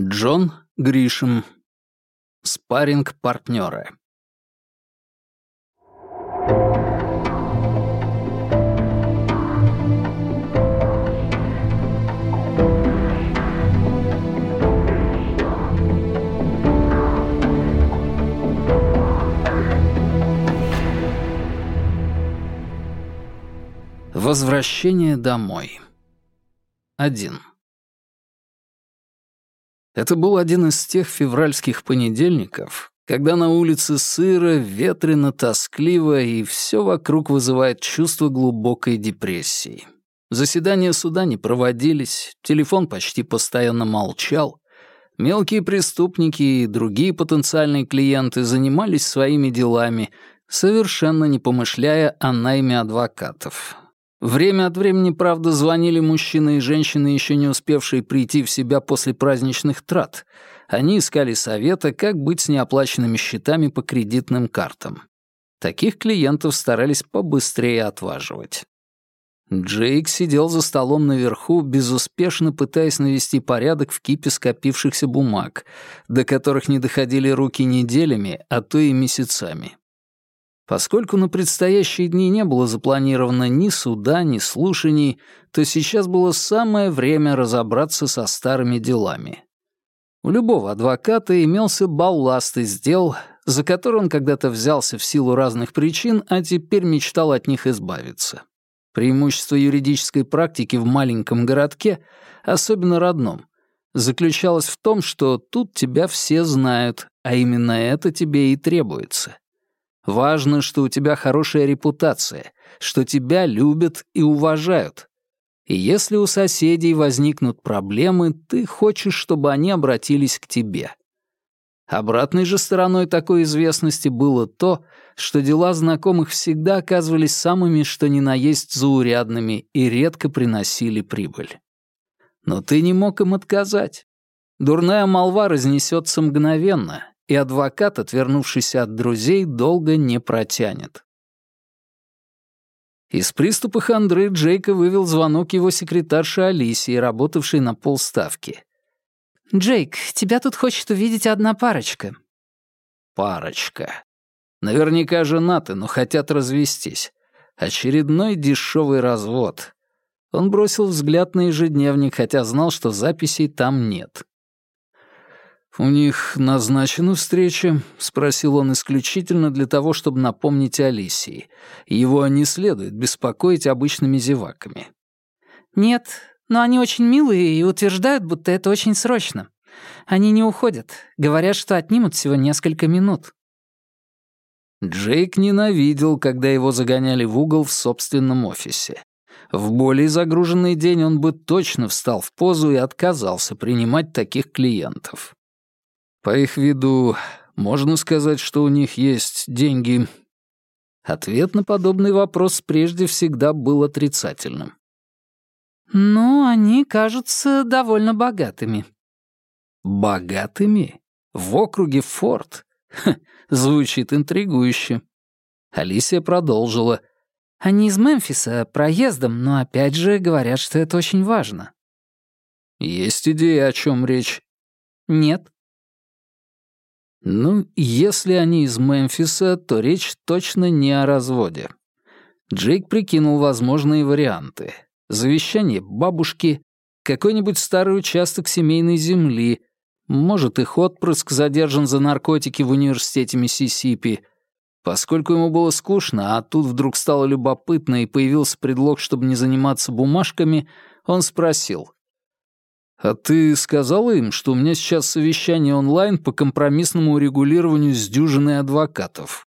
Джон Гришем. Спарринг-партнеры. Возвращение домой. 1. Это был один из тех февральских понедельников, когда на улице сыро, ветрено, тоскливо, и все вокруг вызывает чувство глубокой депрессии. Заседания суда не проводились, телефон почти постоянно молчал, мелкие преступники и другие потенциальные клиенты занимались своими делами, совершенно не помышляя о найме адвокатов. Время от времени, правда, звонили мужчины и женщины, еще не успевшие прийти в себя после праздничных трат. Они искали совета, как быть с неоплаченными счетами по кредитным картам. Таких клиентов старались побыстрее отваживать. Джейк сидел за столом наверху, безуспешно пытаясь навести порядок в кипе скопившихся бумаг, до которых не доходили руки неделями, а то и месяцами. Поскольку на предстоящие дни не было запланировано ни суда, ни слушаний, то сейчас было самое время разобраться со старыми делами. У любого адвоката имелся балласт из дел, за который он когда-то взялся в силу разных причин, а теперь мечтал от них избавиться. Преимущество юридической практики в маленьком городке, особенно родном, заключалось в том, что тут тебя все знают, а именно это тебе и требуется. Важно, что у тебя хорошая репутация, что тебя любят и уважают. И если у соседей возникнут проблемы, ты хочешь, чтобы они обратились к тебе. Обратной же стороной такой известности было то, что дела знакомых всегда оказывались самыми что ни на есть заурядными и редко приносили прибыль. Но ты не мог им отказать. Дурная молва разнесется мгновенно, и адвокат, отвернувшийся от друзей, долго не протянет. Из приступа хандры Джейка вывел звонок его секретарши Алисии, работавшей на полставки. «Джейк, тебя тут хочет увидеть одна парочка». «Парочка. Наверняка женаты, но хотят развестись. Очередной дешевый развод». Он бросил взгляд на ежедневник, хотя знал, что записей там нет. «У них назначена встреча?» — спросил он исключительно для того, чтобы напомнить Алисии. Его не следует беспокоить обычными зеваками. «Нет, но они очень милые и утверждают, будто это очень срочно. Они не уходят, говорят, что отнимут всего несколько минут». Джейк ненавидел, когда его загоняли в угол в собственном офисе. В более загруженный день он бы точно встал в позу и отказался принимать таких клиентов. По их виду, можно сказать, что у них есть деньги. Ответ на подобный вопрос прежде всегда был отрицательным. «Ну, они кажутся довольно богатыми». «Богатыми? В округе Форт? Ха, звучит интригующе». Алисия продолжила. «Они из Мемфиса, проездом, но опять же говорят, что это очень важно». «Есть идея, о чем речь?» «Нет». Ну, если они из Мемфиса, то речь точно не о разводе. Джейк прикинул возможные варианты. Завещание бабушки, какой-нибудь старый участок семейной земли, может, их отпрыск задержан за наркотики в университете Миссисипи. Поскольку ему было скучно, а тут вдруг стало любопытно и появился предлог, чтобы не заниматься бумажками, он спросил. «А ты сказала им, что у меня сейчас совещание онлайн по компромиссному урегулированию с дюжиной адвокатов?»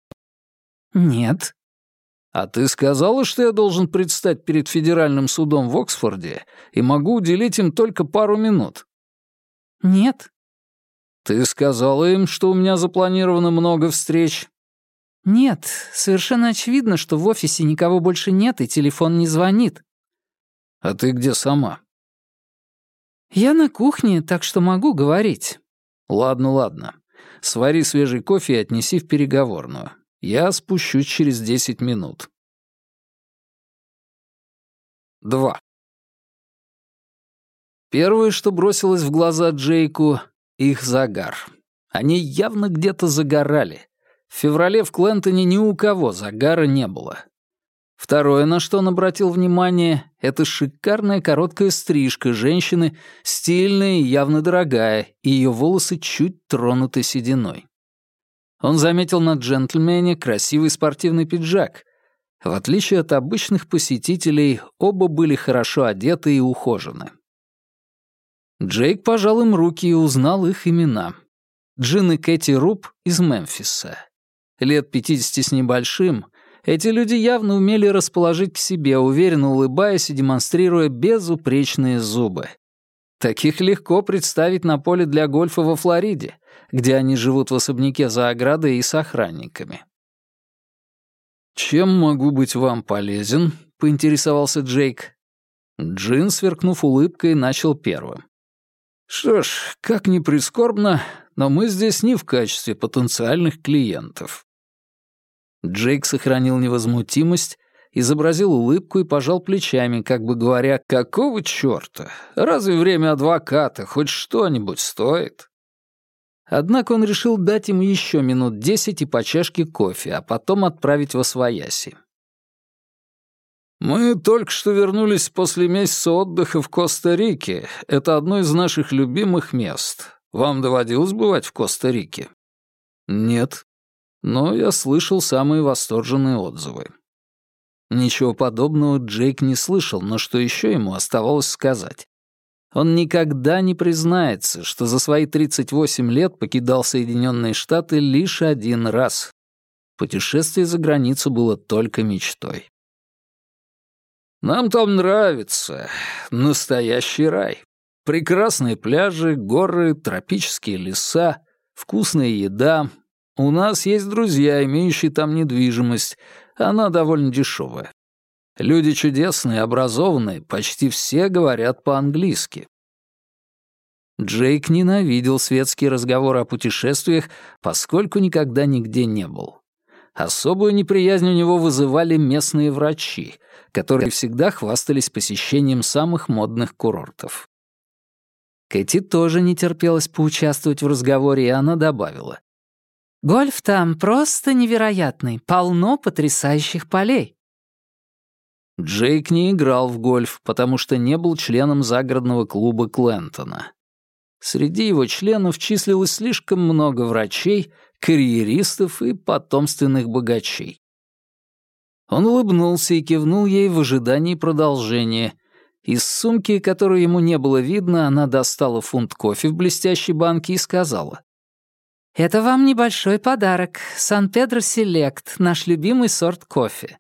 «Нет». «А ты сказала, что я должен предстать перед федеральным судом в Оксфорде и могу уделить им только пару минут?» «Нет». «Ты сказала им, что у меня запланировано много встреч?» «Нет, совершенно очевидно, что в офисе никого больше нет и телефон не звонит». «А ты где сама?» «Я на кухне, так что могу говорить». «Ладно, ладно. Свари свежий кофе и отнеси в переговорную. Я спущусь через десять минут». Два. Первое, что бросилось в глаза Джейку, их загар. Они явно где-то загорали. В феврале в Клентоне ни у кого загара не было. Второе, на что он обратил внимание, это шикарная короткая стрижка женщины, стильная и явно дорогая, и ее волосы чуть тронуты сединой. Он заметил на джентльмене красивый спортивный пиджак. В отличие от обычных посетителей, оба были хорошо одеты и ухожены. Джейк пожал им руки и узнал их имена. Джин и Кэти Руб из Мемфиса. Лет 50 с небольшим — эти люди явно умели расположить к себе, уверенно улыбаясь и демонстрируя безупречные зубы. Таких легко представить на поле для гольфа во Флориде, где они живут в особняке за оградой и с охранниками. «Чем могу быть вам полезен?» — поинтересовался Джейк. Джин, сверкнув улыбкой, начал первым. «Что ж, как ни прискорбно, но мы здесь не в качестве потенциальных клиентов. Джейк сохранил невозмутимость, изобразил улыбку и пожал плечами, как бы говоря, «Какого чёрта? Разве время адвоката хоть что-нибудь стоит?» Однако он решил дать им еще минут десять и по чашке кофе, а потом отправить во свояси. «Мы только что вернулись после месяца отдыха в Коста-Рике. Это одно из наших любимых мест. Вам доводилось бывать в Коста-Рике?» «Нет», но я слышал самые восторженные отзывы. Ничего подобного Джейк не слышал, но что еще ему оставалось сказать? Он никогда не признается, что за свои 38 лет покидал Соединенные Штаты лишь один раз. Путешествие за границу было только мечтой. «Нам там нравится. Настоящий рай. Прекрасные пляжи, горы, тропические леса, вкусная еда, у нас есть друзья, имеющие там недвижимость. Она довольно дешевая. Люди чудесные, образованные, почти все говорят по-английски. Джейк ненавидел светские разговоры о путешествиях, поскольку никогда нигде не был. Особую неприязнь у него вызывали местные врачи, которые всегда хвастались посещением самых модных курортов. Кэти тоже не терпелась поучаствовать в разговоре, и она добавила. Гольф там просто невероятный, полно потрясающих полей. Джейк не играл в гольф, потому что не был членом загородного клуба Клентона. Среди его членов числилось слишком много врачей, карьеристов и потомственных богачей. Он улыбнулся и кивнул ей в ожидании продолжения. Из сумки, которую ему не было видно, она достала фунт кофе в блестящей банке и сказала. «Это вам небольшой подарок. Сан-Педро Селект, наш любимый сорт кофе.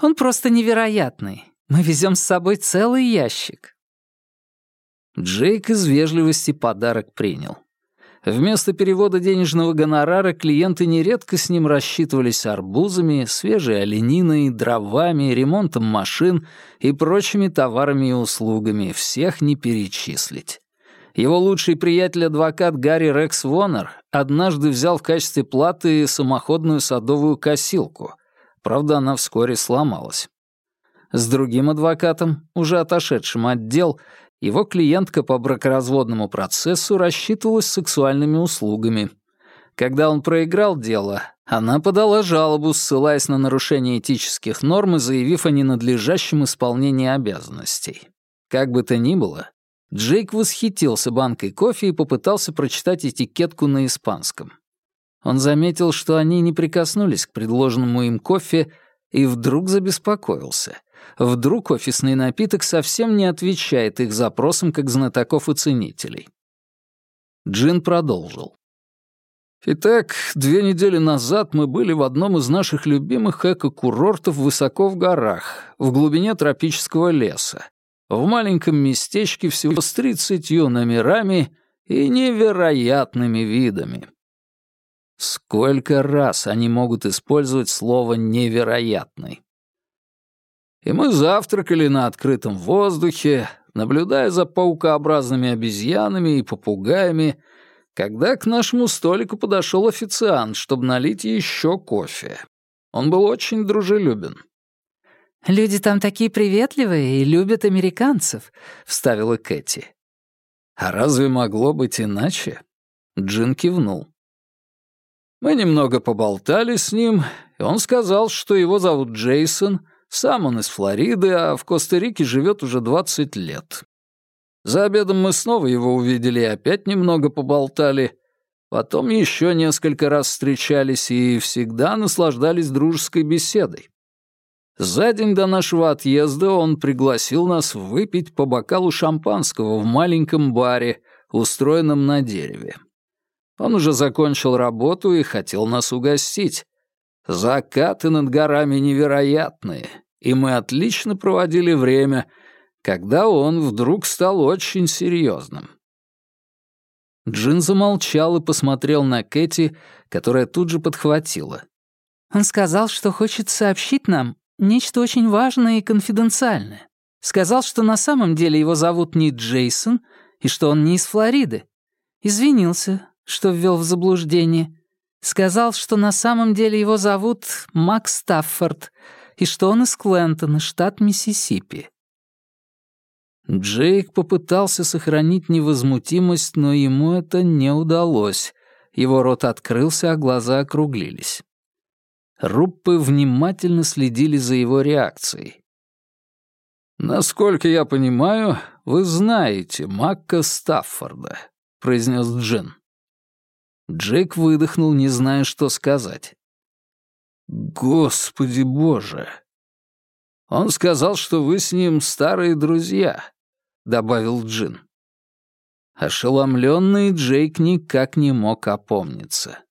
Он просто невероятный. Мы везем с собой целый ящик». Джейк из вежливости подарок принял. Вместо перевода денежного гонорара клиенты нередко с ним рассчитывались арбузами, свежей олениной, дровами, ремонтом машин и прочими товарами и услугами, всех не перечислить. Его лучший приятель-адвокат Гарри Рекс Вонер однажды взял в качестве платы самоходную садовую косилку. Правда, она вскоре сломалась. С другим адвокатом, уже отошедшим от дел, его клиентка по бракоразводному процессу рассчитывалась сексуальными услугами. Когда он проиграл дело, она подала жалобу, ссылаясь на нарушение этических норм и заявив о ненадлежащем исполнении обязанностей. Как бы то ни было, Джейк восхитился банкой кофе и попытался прочитать этикетку на испанском. Он заметил, что они не прикоснулись к предложенному им кофе, и вдруг забеспокоился. Вдруг офисный напиток совсем не отвечает их запросам как знатоков и ценителей. Джин продолжил. Итак, две недели назад мы были в одном из наших любимых эко-курортов высоко в горах, в глубине тропического леса, в маленьком местечке всего с тридцатью номерами и невероятными видами. Сколько раз они могут использовать слово «невероятный»? И мы завтракали на открытом воздухе, наблюдая за паукообразными обезьянами и попугаями, когда к нашему столику подошел официант, чтобы налить еще кофе. Он был очень дружелюбен. «Люди там такие приветливые и любят американцев», — вставила Кэти. «А разве могло быть иначе? Джин кивнул. Мы немного поболтали с ним, и он сказал, что его зовут Джейсон, сам он из Флориды, а в Коста-Рике живет уже 20 лет. За обедом мы снова его увидели и опять немного поболтали. Потом еще несколько раз встречались и всегда наслаждались дружеской беседой. За день до нашего отъезда он пригласил нас выпить по бокалу шампанского в маленьком баре, устроенном на дереве. Он уже закончил работу и хотел нас угостить. Закаты над горами невероятные, и мы отлично проводили время, когда он вдруг стал очень серьезным. Джин замолчал и посмотрел на Кэти, которая тут же подхватила. «Он сказал, что хочет сообщить нам Нечто очень важное и конфиденциальное. Сказал, что на самом деле его зовут не Джейсон и что он не из Флориды. Извинился, что ввел в заблуждение. Сказал, что на самом деле его зовут Макс Стаффорд и что он из Клентона, штат Миссисипи. Джейк попытался сохранить невозмутимость, но ему это не удалось. Его рот открылся, а глаза округлились. Руппы внимательно следили за его реакцией. «Насколько я понимаю, вы знаете Макка Стаффорда», — произнес Джин. Джейк выдохнул, не зная, что сказать. «Господи боже!» «Он сказал, что вы с ним старые друзья», — добавил Джин. Ошеломленный Джейк никак не мог опомниться.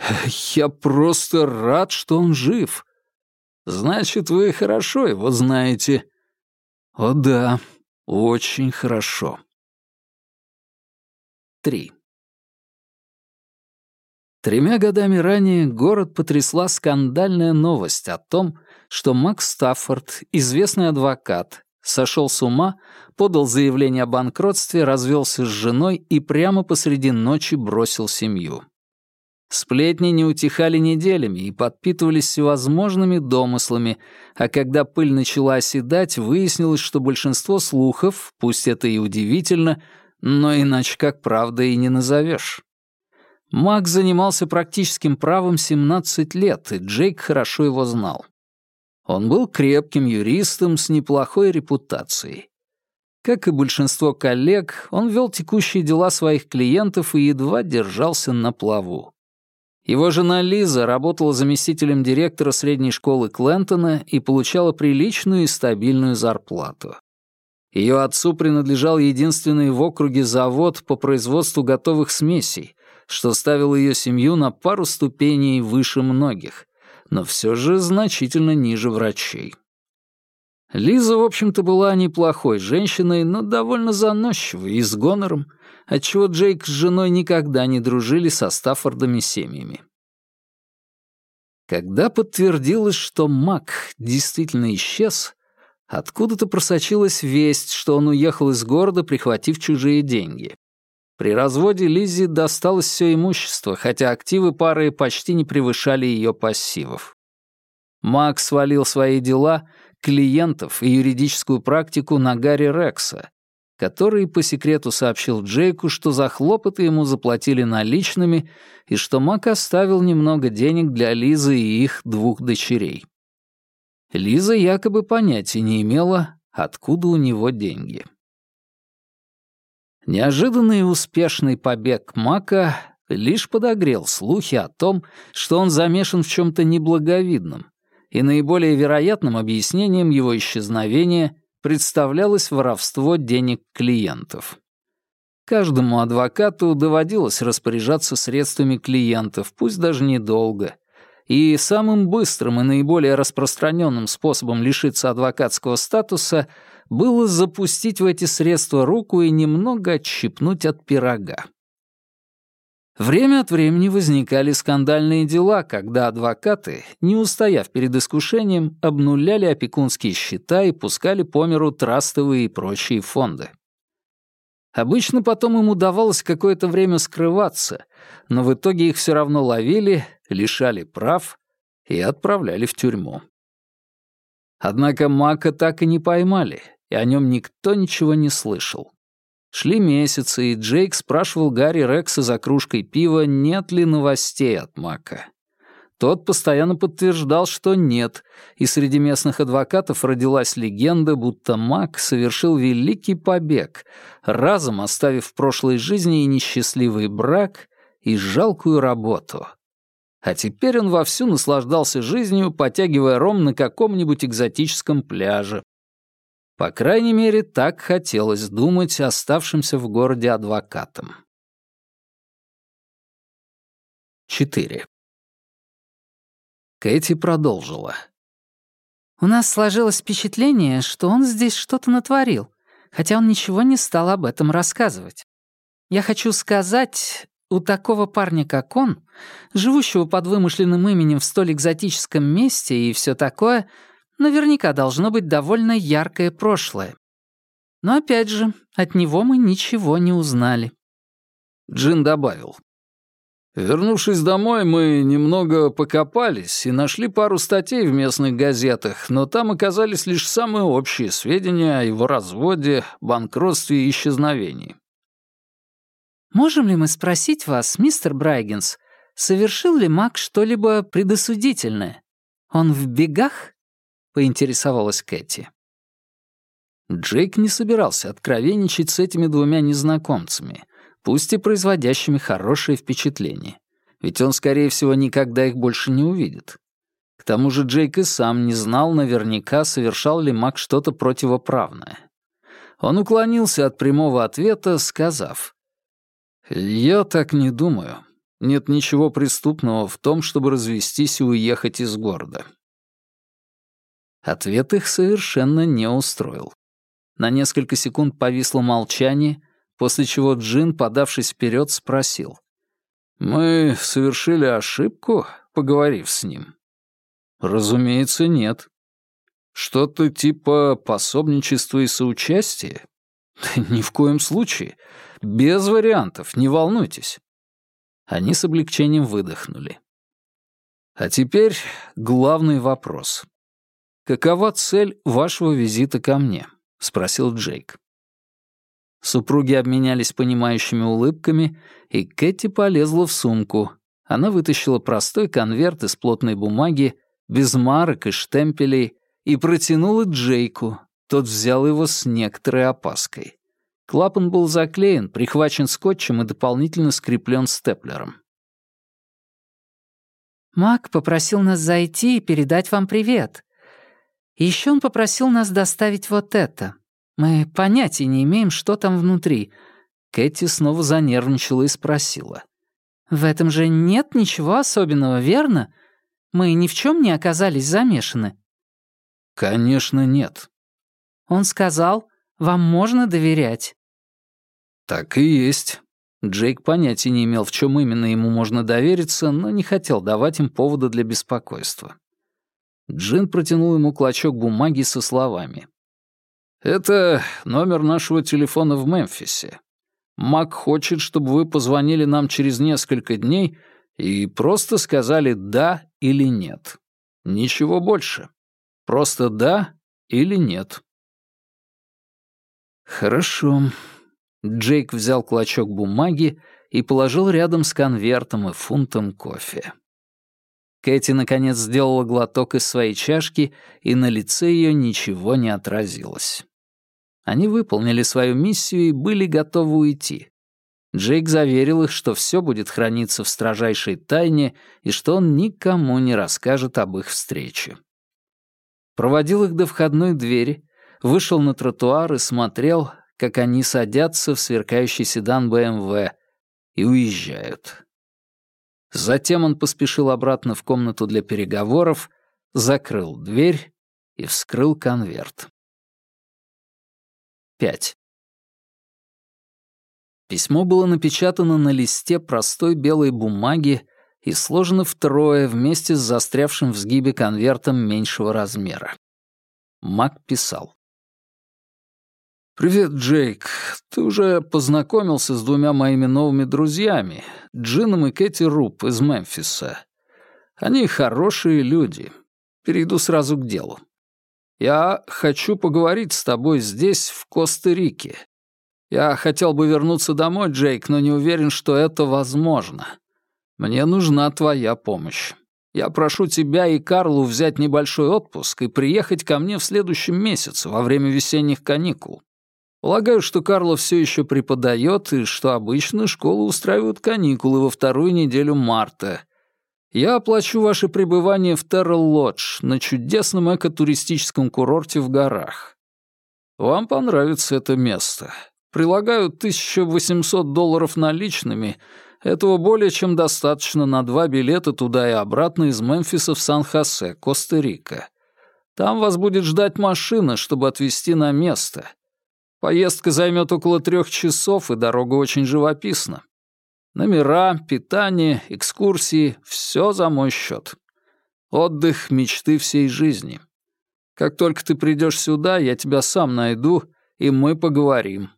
«Я просто рад, что он жив. Значит, вы хорошо его знаете». «О да, очень хорошо». Три. Тремя годами ранее город потрясла скандальная новость о том, что Макс Стаффорд, известный адвокат, сошел с ума, подал заявление о банкротстве, развелся с женой и прямо посреди ночи бросил семью. Сплетни не утихали неделями и подпитывались всевозможными домыслами, а когда пыль начала оседать, выяснилось, что большинство слухов, пусть это и удивительно, но иначе как правда и не назовешь. Мак занимался практическим правом 17 лет, и Джейк хорошо его знал. Он был крепким юристом с неплохой репутацией. Как и большинство коллег, он вел текущие дела своих клиентов и едва держался на плаву. Его жена Лиза работала заместителем директора средней школы Клентона и получала приличную и стабильную зарплату. Ее отцу принадлежал единственный в округе завод по производству готовых смесей, что ставило ее семью на пару ступеней выше многих, но все же значительно ниже врачей. Лиза, в общем-то, была неплохой женщиной, но довольно заносчивой и с гонором, отчего Джейк с женой никогда не дружили со Стаффордами семьями. Когда подтвердилось, что Мак действительно исчез, откуда-то просочилась весть, что он уехал из города, прихватив чужие деньги. При разводе Лиззи досталось все имущество, хотя активы пары почти не превышали ее пассивов. Мак свалил свои дела, клиентов и юридическую практику на Гарри Рекса, который по секрету сообщил Джейку, что за хлопоты ему заплатили наличными и что Мак оставил немного денег для Лизы и их двух дочерей. Лиза якобы понятия не имела, откуда у него деньги. Неожиданный и успешный побег Мака лишь подогрел слухи о том, что он замешан в чем-то неблаговидном, и наиболее вероятным объяснением его исчезновения представлялось воровство денег клиентов. Каждому адвокату доводилось распоряжаться средствами клиентов, пусть даже недолго. И самым быстрым и наиболее распространенным способом лишиться адвокатского статуса было запустить в эти средства руку и немного отщипнуть от пирога. Время от времени возникали скандальные дела, когда адвокаты, не устояв перед искушением, обнуляли опекунские счета и пускали по миру трастовые и прочие фонды. Обычно потом им удавалось какое-то время скрываться, но в итоге их все равно ловили, лишали прав и отправляли в тюрьму. Однако Мака так и не поймали, и о нем никто ничего не слышал. Шли месяцы, и Джейк спрашивал Гарри Рекса за кружкой пива, нет ли новостей от Мака. Тот постоянно подтверждал, что нет, и среди местных адвокатов родилась легенда, будто Мак совершил великий побег, разом оставив в прошлой жизни и несчастливый брак, и жалкую работу. А теперь он вовсю наслаждался жизнью, потягивая ром на каком-нибудь экзотическом пляже. По крайней мере, так хотелось думать оставшимся в городе адвокатам. 4. Кэти продолжила. «У нас сложилось впечатление, что он здесь что-то натворил, хотя он ничего не стал об этом рассказывать. Я хочу сказать, у такого парня, как он, живущего под вымышленным именем в столь экзотическом месте и все такое, наверняка должно быть довольно яркое прошлое. Но опять же, от него мы ничего не узнали. Джин добавил. Вернувшись домой, мы немного покопались и нашли пару статей в местных газетах, но там оказались лишь самые общие сведения о его разводе, банкротстве и исчезновении. «Можем ли мы спросить вас, мистер Брайгенс, совершил ли Мак что-либо предосудительное? Он в бегах?» — поинтересовалась Кэти. Джейк не собирался откровенничать с этими двумя незнакомцами, пусть и производящими хорошее впечатление, ведь он, скорее всего, никогда их больше не увидит. К тому же Джейк и сам не знал наверняка, совершал ли Мак что-то противоправное. Он уклонился от прямого ответа, сказав, «Я так не думаю. Нет ничего преступного в том, чтобы развестись и уехать из города». Ответ их совершенно не устроил. На несколько секунд повисло молчание, после чего Джин, подавшись вперед, спросил. «Мы совершили ошибку, поговорив с ним?» «Разумеется, нет. Что-то типа пособничества и соучастия? Ни в коем случае. Без вариантов, не волнуйтесь». Они с облегчением выдохнули. А теперь главный вопрос. «Какова цель вашего визита ко мне?» — спросил Джейк. Супруги обменялись понимающими улыбками, и Кэти полезла в сумку. Она вытащила простой конверт из плотной бумаги, без марок и штемпелей, и протянула Джейку. Тот взял его с некоторой опаской. Клапан был заклеен, прихвачен скотчем и дополнительно скреплен степлером. «Мак попросил нас зайти и передать вам привет. Еще он попросил нас доставить вот это», мы понятия не имеем, что там внутри». Кэти снова занервничала и спросила. «В этом же нет ничего особенного, верно? Мы ни в чем не оказались замешаны». «Конечно, нет». Он сказал, «Вам можно доверять». «Так и есть». Джейк понятия не имел, в чем именно ему можно довериться, но не хотел давать им повода для беспокойства. Джин протянул ему клочок бумаги со словами. Это номер нашего телефона в Мемфисе. Мак хочет, чтобы вы позвонили нам через несколько дней и просто сказали «да» или «нет». Ничего больше. Просто «да» или «нет». Хорошо. Джейк взял клочок бумаги и положил рядом с конвертом и фунтом кофе. Кэти, наконец, сделала глоток из своей чашки, и на лице ее ничего не отразилось. Они выполнили свою миссию и были готовы уйти. Джейк заверил их, что все будет храниться в строжайшей тайне и что он никому не расскажет об их встрече. Проводил их до входной двери, вышел на тротуар и смотрел, как они садятся в сверкающий седан БМВ и уезжают. Затем он поспешил обратно в комнату для переговоров, закрыл дверь и вскрыл конверт. 5. Письмо было напечатано на листе простой белой бумаги и сложено втрое вместе с застрявшим в сгибе конвертом меньшего размера. Мак писал. «Привет, Джейк. Ты уже познакомился с двумя моими новыми друзьями, Джином и Кэти Руб из Мемфиса. Они хорошие люди. Перейду сразу к делу. Я хочу поговорить с тобой здесь, в Коста-Рике. Я хотел бы вернуться домой, Джейк, но не уверен, что это возможно. Мне нужна твоя помощь. Я прошу тебя и Карлу взять небольшой отпуск и приехать ко мне в следующем месяце, во время весенних каникул. Полагаю, что Карло все еще преподает и что обычно школы устраивают каникулы во вторую неделю марта. Я оплачу ваше пребывание в Террел-Лодж на чудесном экотуристическом курорте в горах. Вам понравится это место. Прилагаю 1800 долларов наличными — этого более чем достаточно на два билета туда и обратно из Мемфиса в Сан-Хосе, Коста-Рика. Там вас будет ждать машина, чтобы отвезти на место. Поездка займет около трех часов, и дорога очень живописна. Номера, питание, экскурсии — все за мой счет. Отдых — мечты всей жизни. Как только ты придешь сюда, я тебя сам найду, и мы поговорим.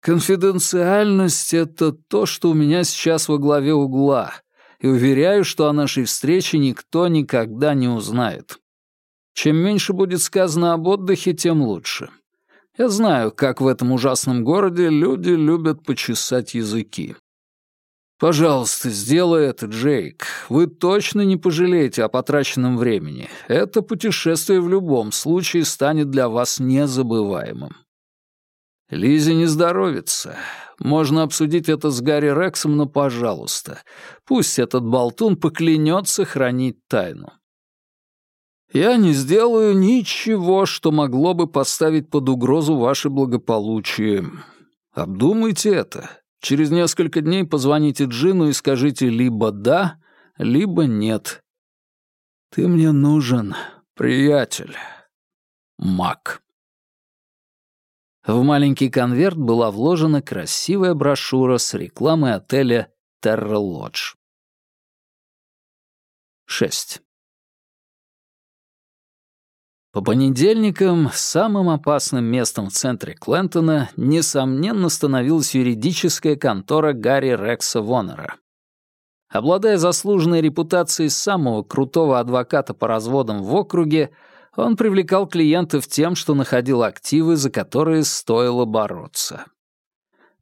Конфиденциальность — это то, что у меня сейчас во главе угла, и уверяю, что о нашей встрече никто никогда не узнает. Чем меньше будет сказано об отдыхе, тем лучше. Я знаю, как в этом ужасном городе люди любят почесать языки. Пожалуйста, сделай это, Джейк. Вы точно не пожалеете о потраченном времени. Это путешествие в любом случае станет для вас незабываемым. Лизе не здоровится. Можно обсудить это с Гарри Рексом, но, пожалуйста, пусть этот болтун поклянется хранить тайну. Я не сделаю ничего, что могло бы поставить под угрозу ваше благополучие. Обдумайте это. Через несколько дней позвоните Джину и скажите либо «да», либо «нет». Ты мне нужен, приятель. Мак. В маленький конверт была вложена красивая брошюра с рекламой отеля «Терра Лодж». 6. По понедельникам самым опасным местом в центре Клентона, несомненно, становилась юридическая контора Гарри Рекса Вонера. Обладая заслуженной репутацией самого крутого адвоката по разводам в округе, он привлекал клиентов тем, что находил активы, за которые стоило бороться.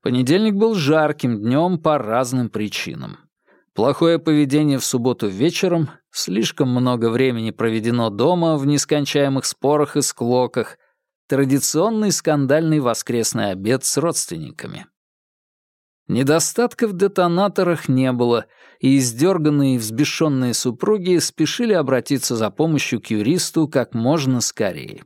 Понедельник был жарким днем по разным причинам. Плохое поведение в субботу вечером, слишком много времени проведено дома в нескончаемых спорах и склоках, традиционный скандальный воскресный обед с родственниками. Недостатков в детонаторах не было, и издерганные и взбешенные супруги спешили обратиться за помощью к юристу как можно скорее.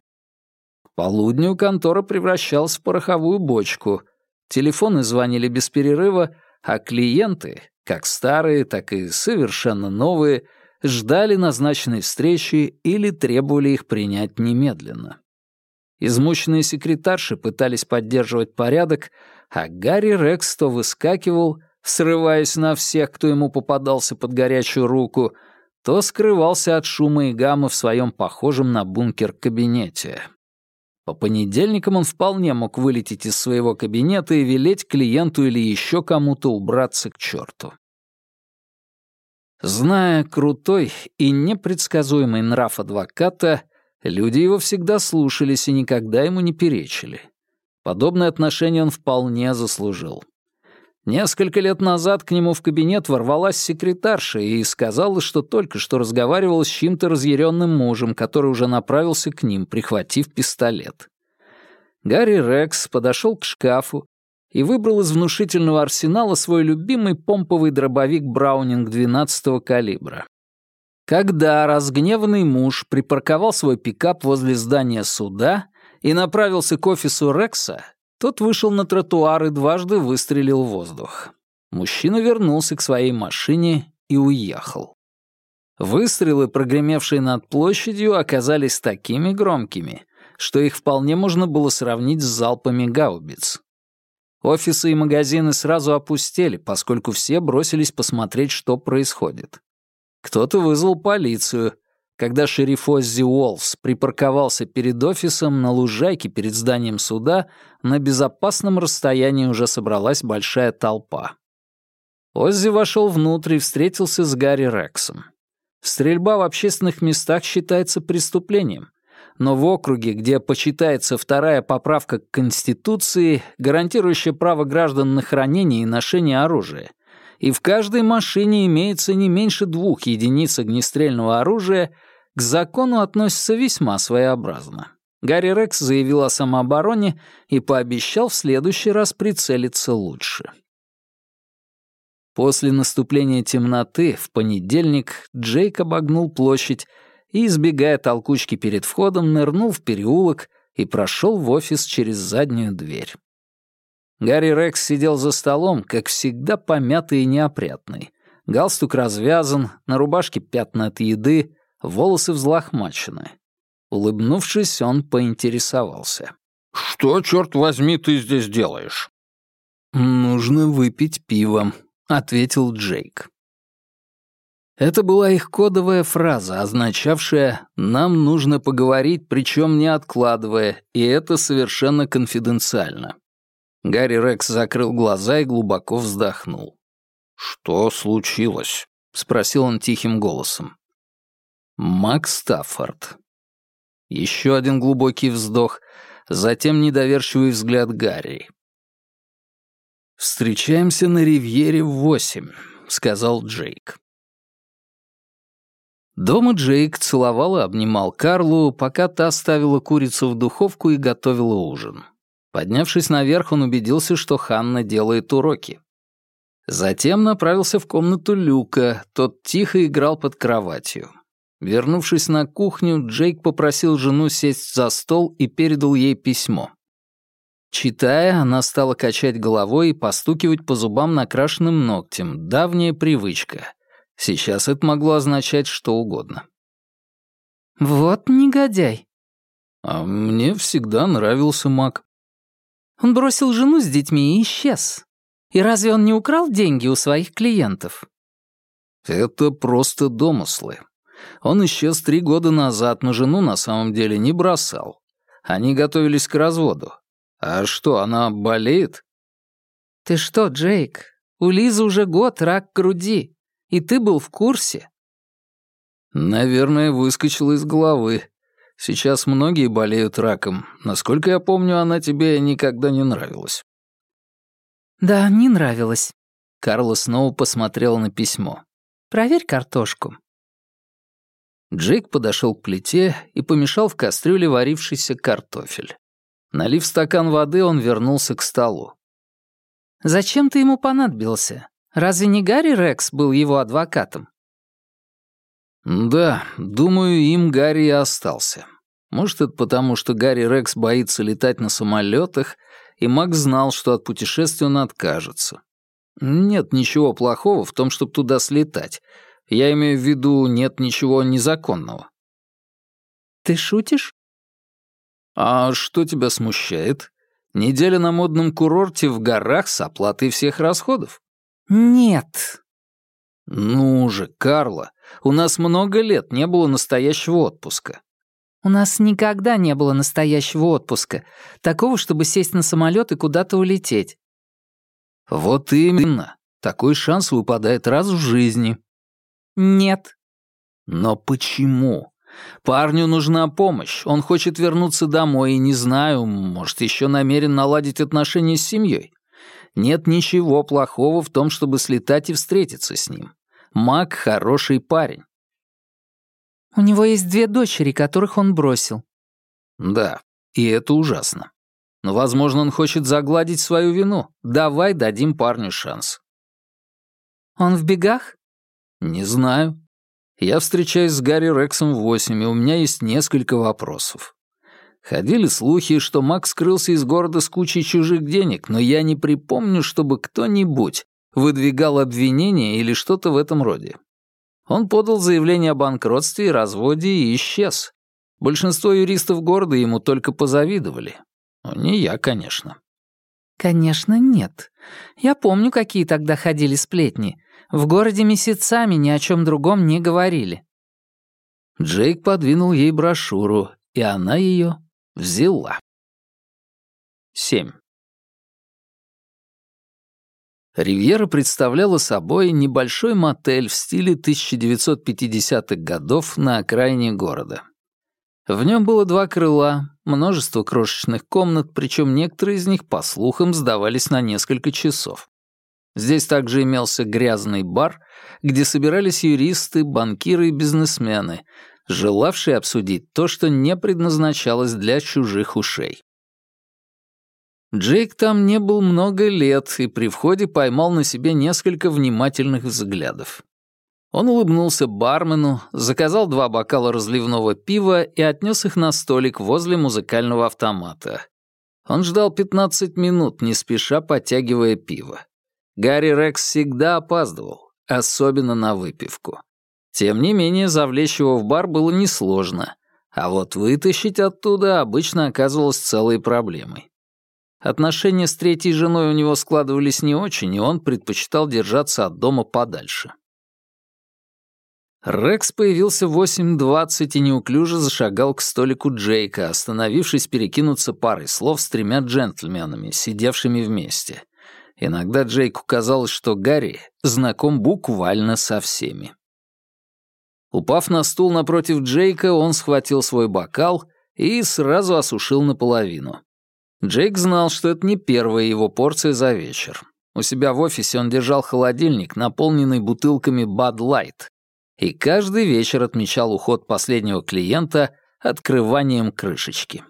К полудню контора превращалась в пороховую бочку. Телефоны звонили без перерыва, а клиенты, как старые, так и совершенно новые, ждали назначенной встречи или требовали их принять немедленно. Измученные секретарши пытались поддерживать порядок, а Гарри Рекс то выскакивал, срываясь на всех, кто ему попадался под горячую руку, то скрывался от шума и гамма в своем похожем на бункер кабинете. По понедельникам он вполне мог вылететь из своего кабинета и велеть клиенту или еще кому-то убраться к черту. Зная крутой и непредсказуемый нрав адвоката, люди его всегда слушались и никогда ему не перечили. Подобное отношение он вполне заслужил. Несколько лет назад к нему в кабинет ворвалась секретарша и сказала, что только что разговаривала с чьим-то разъяренным мужем, который уже направился к ним, прихватив пистолет. Гарри Рекс подошел к шкафу и выбрал из внушительного арсенала свой любимый помповый дробовик Браунинг 12-го калибра. Когда разгневанный муж припарковал свой пикап возле здания суда, и направился к офису Рекса, тот вышел на тротуар и дважды выстрелил в воздух. Мужчина вернулся к своей машине и уехал. Выстрелы, прогремевшие над площадью, оказались такими громкими, что их вполне можно было сравнить с залпами гаубиц. Офисы и магазины сразу опустели, поскольку все бросились посмотреть, что происходит. Кто-то вызвал полицию, когда шериф Оззи Уолфс припарковался перед офисом на лужайке перед зданием суда, на безопасном расстоянии уже собралась большая толпа. Оззи вошел внутрь и встретился с Гарри Рексом. Стрельба в общественных местах считается преступлением, но в округе, где почитается вторая поправка к Конституции, гарантирующая право граждан на хранение и ношение оружия, и в каждой машине имеется не меньше двух единиц огнестрельного оружия, к закону относится весьма своеобразно. Гарри Рекс заявил о самообороне и пообещал в следующий раз прицелиться лучше. После наступления темноты в понедельник Джейк обогнул площадь и, избегая толкучки перед входом, нырнул в переулок и прошел в офис через заднюю дверь. Гарри Рекс сидел за столом, как всегда помятый и неопрятный. Галстук развязан, на рубашке пятна от еды, волосы взлохмачены. Улыбнувшись, он поинтересовался. «Что, черт возьми, ты здесь делаешь?» «Нужно выпить пиво», — ответил Джейк. Это была их кодовая фраза, означавшая «нам нужно поговорить, причем не откладывая, и это совершенно конфиденциально». Гарри Рекс закрыл глаза и глубоко вздохнул. «Что случилось?» — спросил он тихим голосом. «Макс Стаффорд». Еще один глубокий вздох, затем недоверчивый взгляд Гарри. «Встречаемся на Ривьере в восемь», — сказал Джейк. Дома Джейк целовал и обнимал Карлу, пока та ставила курицу в духовку и готовила ужин. Поднявшись наверх, он убедился, что Ханна делает уроки. Затем направился в комнату Люка, тот тихо играл под кроватью. Вернувшись на кухню, Джейк попросил жену сесть за стол и передал ей письмо. Читая, она стала качать головой и постукивать по зубам накрашенным ногтем. Давняя привычка. Сейчас это могло означать что угодно. «Вот негодяй». «А мне всегда нравился Мак». «Он бросил жену с детьми и исчез. И разве он не украл деньги у своих клиентов?» «Это просто домыслы. Он исчез три года назад, но жену на самом деле не бросал. Они готовились к разводу. А что, она болеет? Ты что, Джейк? У Лизы уже год рак груди. И ты был в курсе? Наверное, выскочила из головы. Сейчас многие болеют раком. Насколько я помню, она тебе никогда не нравилась. Да, не нравилась. Карла снова посмотрела на письмо. Проверь картошку. Джейк подошел к плите и помешал в кастрюле варившийся картофель. Налив стакан воды, он вернулся к столу. «Зачем ты ему понадобился? Разве не Гарри Рекс был его адвокатом?» «Да, думаю, им Гарри и остался. Может, это потому, что Гарри Рекс боится летать на самолетах, и Макс знал, что от путешествия он откажется. Нет ничего плохого в том, чтобы туда слетать. Я имею в виду, нет ничего незаконного». «Ты шутишь?» «А что тебя смущает? Неделя на модном курорте в горах с оплатой всех расходов?» «Нет». «Ну же, Карла, у нас много лет не было настоящего отпуска». «У нас никогда не было настоящего отпуска. Такого, чтобы сесть на самолет и куда-то улететь». «Вот именно. Такой шанс выпадает раз в жизни». «Нет». «Но почему?» Парню нужна помощь, он хочет вернуться домой и, не знаю, может, еще намерен наладить отношения с семьей. Нет ничего плохого в том, чтобы слетать и встретиться с ним. Мак — хороший парень. У него есть две дочери, которых он бросил. Да, и это ужасно. Но, возможно, он хочет загладить свою вину. Давай дадим парню шанс. Он в бегах? Не знаю. Я встречаюсь с Гарри Рексом в восемь, и у меня есть несколько вопросов. Ходили слухи, что Макс скрылся из города с кучей чужих денег, но я не припомню, чтобы кто-нибудь выдвигал обвинения или что-то в этом роде. Он подал заявление о банкротстве и разводе и исчез. Большинство юристов города ему только позавидовали. Но не я, конечно. Конечно, нет. Я помню, какие тогда ходили сплетни. В городе месяцами ни о чем другом не говорили. Джейк подвинул ей брошюру, и она ее взяла. 7. Ривьера представляла собой небольшой мотель в стиле 1950-х годов на окраине города. В нем было два крыла, множество крошечных комнат, причем некоторые из них, по слухам, сдавались на несколько часов. Здесь также имелся грязный бар, где собирались юристы, банкиры и бизнесмены, желавшие обсудить то, что не предназначалось для чужих ушей. Джейк там не был много лет и при входе поймал на себе несколько внимательных взглядов. Он улыбнулся бармену, заказал два бокала разливного пива и отнес их на столик возле музыкального автомата. Он ждал 15 минут, не спеша подтягивая пиво. Гарри Рекс всегда опаздывал, особенно на выпивку. Тем не менее, завлечь его в бар было несложно, а вот вытащить оттуда обычно оказывалось целой проблемой. Отношения с третьей женой у него складывались не очень, и он предпочитал держаться от дома подальше. Рекс появился в 8.20 и неуклюже зашагал к столику Джейка, остановившись перекинуться парой слов с тремя джентльменами, сидевшими вместе. Иногда Джейку казалось, что Гарри знаком буквально со всеми. Упав на стул напротив Джейка, он схватил свой бокал и сразу осушил наполовину. Джейк знал, что это не первая его порция за вечер. У себя в офисе он держал холодильник, наполненный бутылками Bud Light, и каждый вечер отмечал уход последнего клиента открыванием крышечки.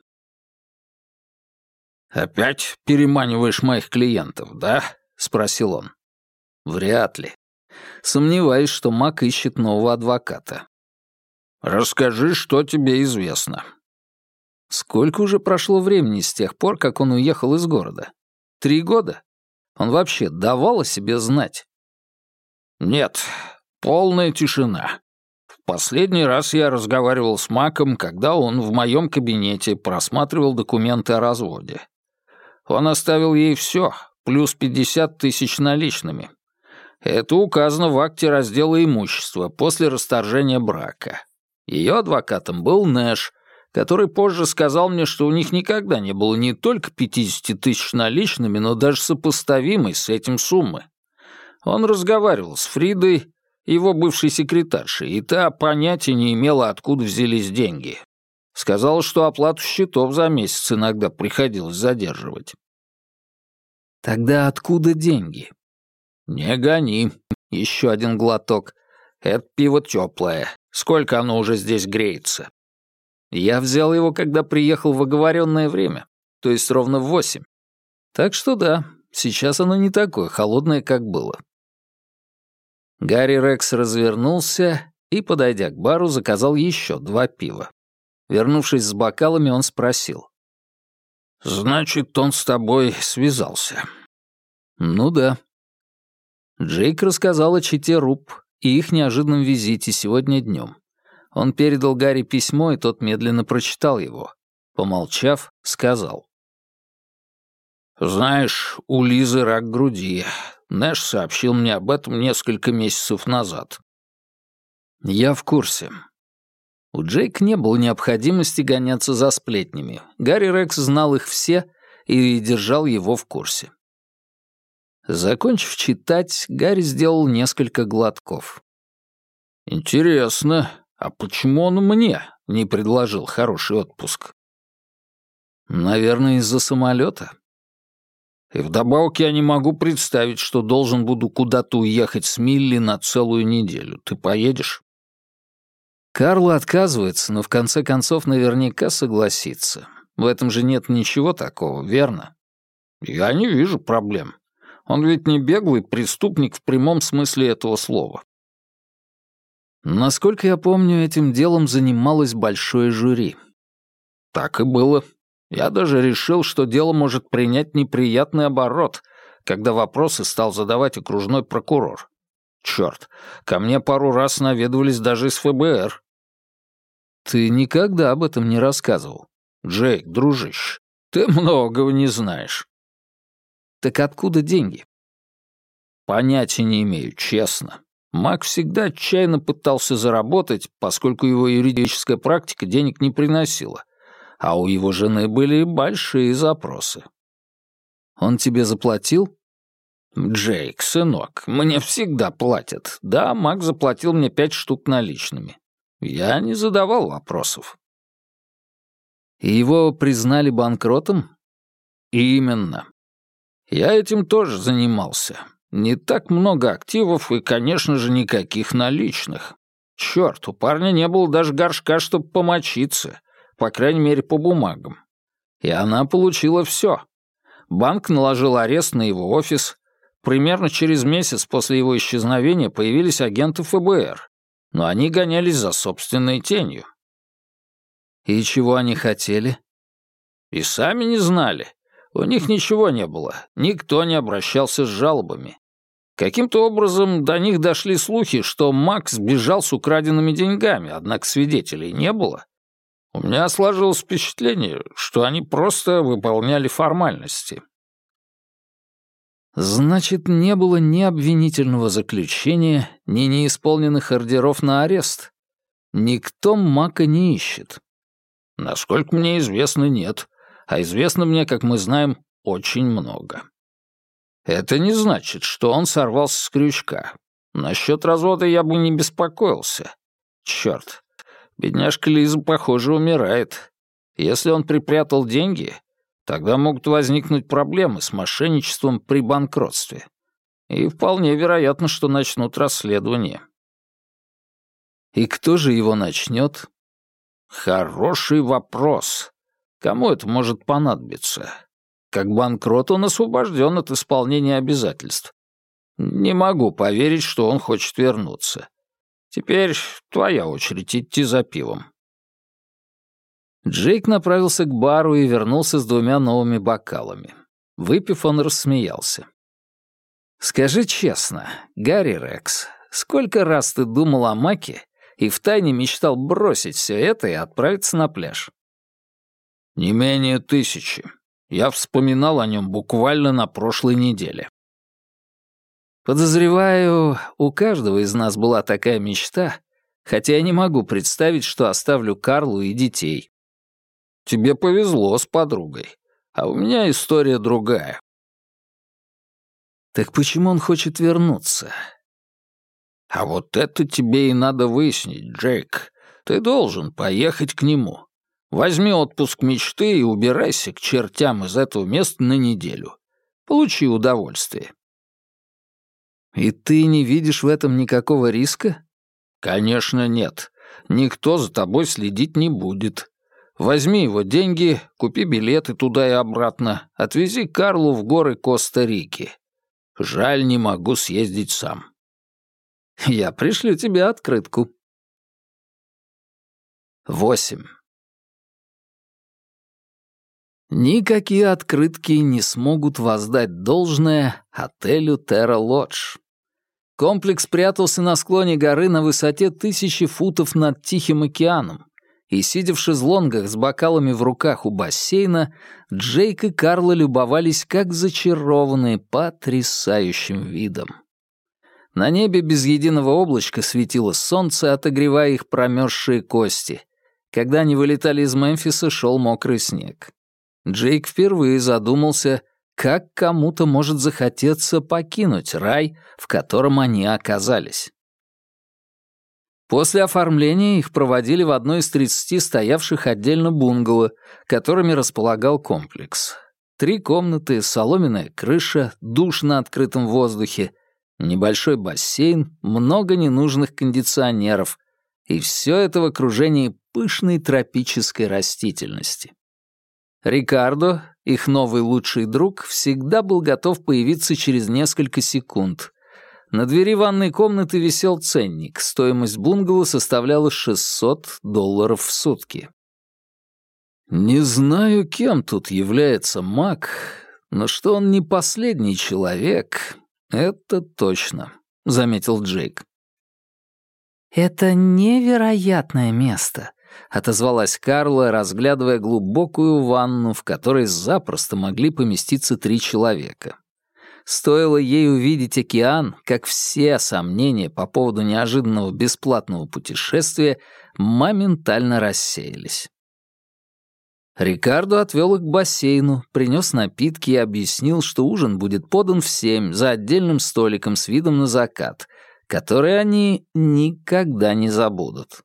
«Опять переманиваешь моих клиентов, да?» — спросил он. «Вряд ли. Сомневаюсь, что Мак ищет нового адвоката». «Расскажи, что тебе известно», Сколько уже прошло времени с тех пор, как он уехал из города? Три года? Он вообще давал о себе знать? Нет, полная тишина. В последний раз я разговаривал с Маком, когда он в моем кабинете просматривал документы о разводе. Он оставил ей все, плюс 50 тысяч наличными. Это указано в акте раздела имущества после расторжения брака. Ее адвокатом был Нэш, который позже сказал мне, что у них никогда не было не только 50 тысяч наличными, но даже сопоставимой с этим суммы. Он разговаривал с Фридой, его бывшей секретаршей, и та понятия не имела, откуда взялись деньги. Сказала, что оплату счетов за месяц иногда приходилось задерживать. Тогда откуда деньги? Не гони. Еще один глоток. Это пиво теплое. Сколько оно уже здесь греется? Я взял его, когда приехал в оговоренное время, то есть ровно в восемь. Так что да, сейчас оно не такое холодное, как было. Гарри Рекс развернулся и, подойдя к бару, заказал еще два пива. Вернувшись с бокалами, он спросил. «Значит, он с тобой связался?» «Ну да». Джейк рассказал о чите Руб и их неожиданном визите сегодня днем. Он передал Гарри письмо, и тот медленно прочитал его. Помолчав, сказал. «Знаешь, у Лизы рак груди. Нэш сообщил мне об этом несколько месяцев назад». «Я в курсе». У Джейка не было необходимости гоняться за сплетнями. Гарри Рекс знал их все и держал его в курсе. Закончив читать, Гарри сделал несколько глотков. «Интересно, а почему он мне не предложил хороший отпуск? Наверное, из-за самолета. И вдобавок я не могу представить, что должен буду куда-то уехать с Милли на целую неделю. Ты поедешь? Карла отказывается, но в конце концов наверняка согласится. В этом же нет ничего такого, верно? Я не вижу проблем. Он ведь не беглый преступник в прямом смысле этого слова. Насколько я помню, этим делом занималось большое жюри. Так и было. Я даже решил, что дело может принять неприятный оборот, когда вопросы стал задавать окружной прокурор. Черт, ко мне пару раз наведывались даже из ФБР. Ты никогда об этом не рассказывал. Джейк, дружище, ты многого не знаешь. Так откуда деньги? Понятия не имею, честно. Мак всегда отчаянно пытался заработать, поскольку его юридическая практика денег не приносила, а у его жены были большие запросы. «Он тебе заплатил?» «Джейк, сынок, мне всегда платят. Да, Мак заплатил мне пять штук наличными. Я не задавал вопросов». Его признали банкротом? Именно. Я этим тоже занимался. Не так много активов и, конечно же, никаких наличных. Черт, у парня не было даже горшка, чтобы помочиться, по крайней мере, по бумагам. И она получила все. Банк наложил арест на его офис. Примерно через месяц после его исчезновения появились агенты ФБР, но они гонялись за собственной тенью. И чего они хотели? И сами не знали. У них ничего не было, никто не обращался с жалобами. Каким-то образом до них дошли слухи, что Макс бежал с украденными деньгами, однако свидетелей не было. У меня сложилось впечатление, что они просто выполняли формальности. Значит, не было ни обвинительного заключения, ни неисполненных ордеров на арест. Никто Мака не ищет. Насколько мне известно, нет. А известно мне, как мы знаем, очень много. Это не значит, что он сорвался с крючка. Насчет развода я бы не беспокоился. Черт, бедняжка Лиза, похоже, умирает. Если он припрятал деньги, тогда могут возникнуть проблемы с мошенничеством при банкротстве. И вполне вероятно, что начнут расследование. И кто же его начнет? Хороший вопрос. Кому это может понадобиться? Как банкрот он освобожден от исполнения обязательств. Не могу поверить, что он хочет вернуться. Теперь твоя очередь идти за пивом. Джейк направился к бару и вернулся с двумя новыми бокалами. Выпив, он рассмеялся. «Скажи честно, Гарри Рекс, сколько раз ты думал о Маке и втайне мечтал бросить все это и отправиться на пляж?» «Не менее тысячи», я вспоминал о нем буквально на прошлой неделе. Подозреваю, у каждого из нас была такая мечта, хотя я не могу представить, что оставлю Карлу и детей. Тебе повезло с подругой, а у меня история другая. Так почему он хочет вернуться? А вот это тебе и надо выяснить, Джейк. Ты должен поехать к нему. Возьми отпуск мечты и убирайся к чертям из этого места на неделю. Получи удовольствие. И ты не видишь в этом никакого риска? Конечно, нет. Никто за тобой следить не будет. Возьми его деньги, купи билеты туда и обратно, отвези Карлу в горы Коста-Рики. Жаль, не могу съездить сам. Я пришлю тебе открытку. Восемь. Никакие открытки не смогут воздать должное отелю Терра Лодж. Комплекс прятался на склоне горы на высоте тысячи футов над Тихим океаном, и, сидя в шезлонгах с бокалами в руках у бассейна, Джейк и Карла любовались как зачарованные потрясающим видом. На небе без единого облачка светило солнце, отогревая их промерзшие кости. Когда они вылетали из Мемфиса, шел мокрый снег. Джейк впервые задумался, как кому-то может захотеться покинуть рай, в котором они оказались. После оформления их проводили в одной из 30 стоявших отдельно бунгало, которыми располагал комплекс. Три комнаты, соломенная крыша, душ на открытом воздухе, небольшой бассейн, много ненужных кондиционеров, и все это в окружении пышной тропической растительности. Рикардо, их новый лучший друг, всегда был готов появиться через несколько секунд. На двери ванной комнаты висел ценник, стоимость бунгало составляла 600 долларов в сутки. Не знаю, кем тут является маг, но что он не последний человек, это точно, заметил Джейк. Это невероятное место, — отозвалась Карла, разглядывая глубокую ванну, в которой запросто могли поместиться три человека. Стоило ей увидеть океан, как все сомнения по поводу неожиданного бесплатного путешествия моментально рассеялись. Рикардо отвел их к бассейну, принес напитки и объяснил, что ужин будет подан в семь за отдельным столиком с видом на закат, который они никогда не забудут.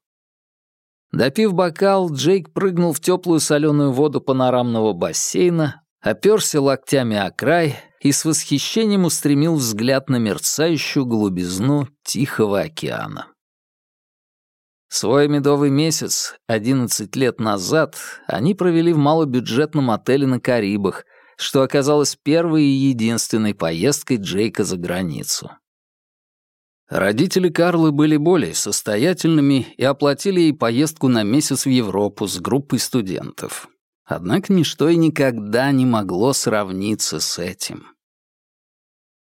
Допив бокал, Джейк прыгнул в теплую соленую воду панорамного бассейна, оперся локтями о край и с восхищением устремил взгляд на мерцающую глубизну Тихого океана. Свой медовый месяц, 11 лет назад, они провели в малобюджетном отеле на Карибах, что оказалось первой и единственной поездкой Джейка за границу. Родители Карлы были более состоятельными и оплатили ей поездку на месяц в Европу с группой студентов. Однако ничто и никогда не могло сравниться с этим.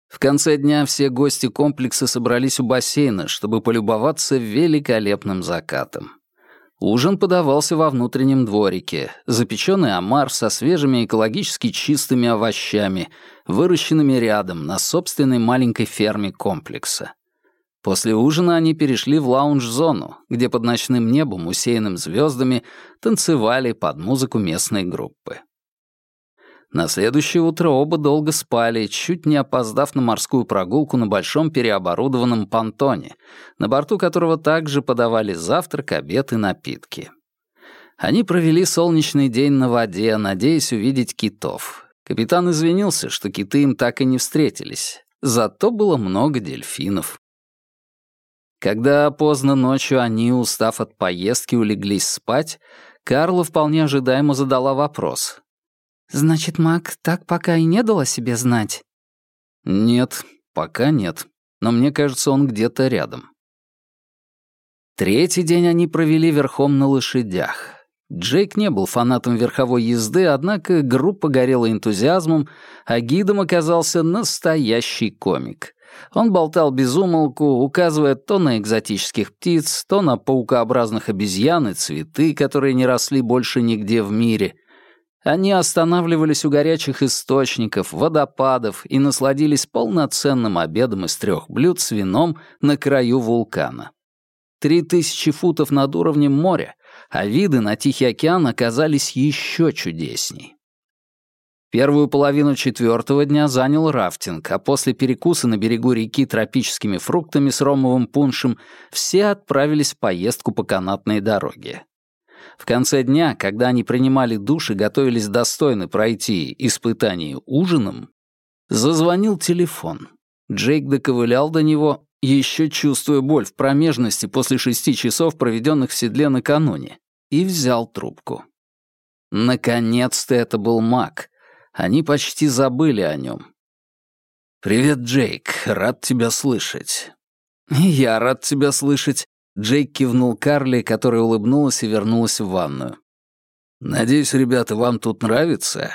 В конце дня все гости комплекса собрались у бассейна, чтобы полюбоваться великолепным закатом. Ужин подавался во внутреннем дворике. Запеченный омар со свежими экологически чистыми овощами, выращенными рядом на собственной маленькой ферме комплекса. После ужина они перешли в лаунж-зону, где под ночным небом, усеянным звездами, танцевали под музыку местной группы. На следующее утро оба долго спали, чуть не опоздав на морскую прогулку на большом переоборудованном понтоне, на борту которого также подавали завтрак, обед и напитки. Они провели солнечный день на воде, надеясь увидеть китов. Капитан извинился, что киты им так и не встретились. Зато было много дельфинов. Когда поздно ночью они, устав от поездки, улеглись спать, Карла вполне ожидаемо задала вопрос. «Значит, Мак так пока и не дал о себе знать?» «Нет, пока нет. Но мне кажется, он где-то рядом». Третий день они провели верхом на лошадях. Джейк не был фанатом верховой езды, однако группа горела энтузиазмом, а гидом оказался настоящий комик. Он болтал без умолку, указывая то на экзотических птиц, то на паукообразных обезьян и цветы, которые не росли больше нигде в мире. Они останавливались у горячих источников, водопадов и насладились полноценным обедом из трех блюд с вином на краю вулкана. Три тысячи футов над уровнем моря, а виды на Тихий океан оказались еще чудесней. Первую половину четвертого дня занял рафтинг, а после перекуса на берегу реки тропическими фруктами с ромовым пуншем все отправились в поездку по канатной дороге. В конце дня, когда они принимали душ и готовились достойно пройти испытание ужином, зазвонил телефон. Джейк доковылял до него, еще чувствуя боль в промежности после шести часов, проведенных в седле накануне, и взял трубку. Наконец-то это был маг, они почти забыли о нем. «Привет, Джейк, рад тебя слышать». «Я рад тебя слышать», — Джейк кивнул Карли, которая улыбнулась и вернулась в ванную. «Надеюсь, ребята, вам тут нравится?»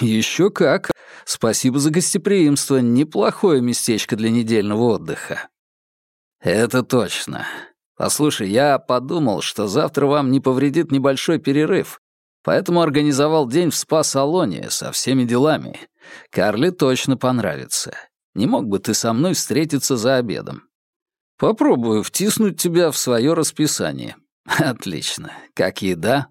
«Еще как. Спасибо за гостеприимство. Неплохое местечко для недельного отдыха». «Это точно. Послушай, я подумал, что завтра вам не повредит небольшой перерыв, Поэтому организовал день в спа-салоне со всеми делами. Карли точно понравится. Не мог бы ты со мной встретиться за обедом? Попробую втиснуть тебя в свое расписание. Отлично. Как еда?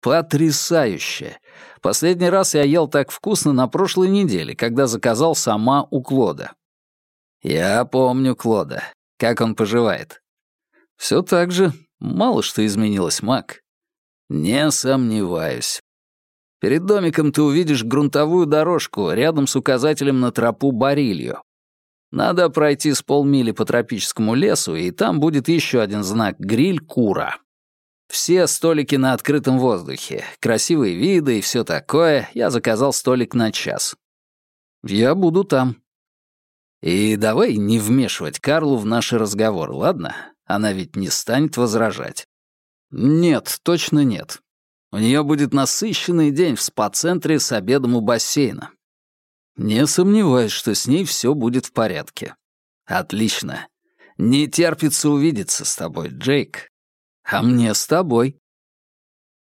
Потрясающе. Последний раз я ел так вкусно на прошлой неделе, когда заказал сама у Клода. Я помню Клода. Как он поживает? Все так же. Мало что изменилось, Мак. «Не сомневаюсь. Перед домиком ты увидишь грунтовую дорожку рядом с указателем на тропу Барилью. Надо пройти с полмили по тропическому лесу, и там будет еще один знак «Гриль Кура». Все столики на открытом воздухе, красивые виды и все такое. Я заказал столик на час. Я буду там. И давай не вмешивать Карлу в наш разговор, ладно? Она ведь не станет возражать. Нет, точно нет. У нее будет насыщенный день в спа-центре с обедом у бассейна. Не сомневаюсь, что с ней все будет в порядке. Отлично. Не терпится увидеться с тобой, Джейк. А мне с тобой.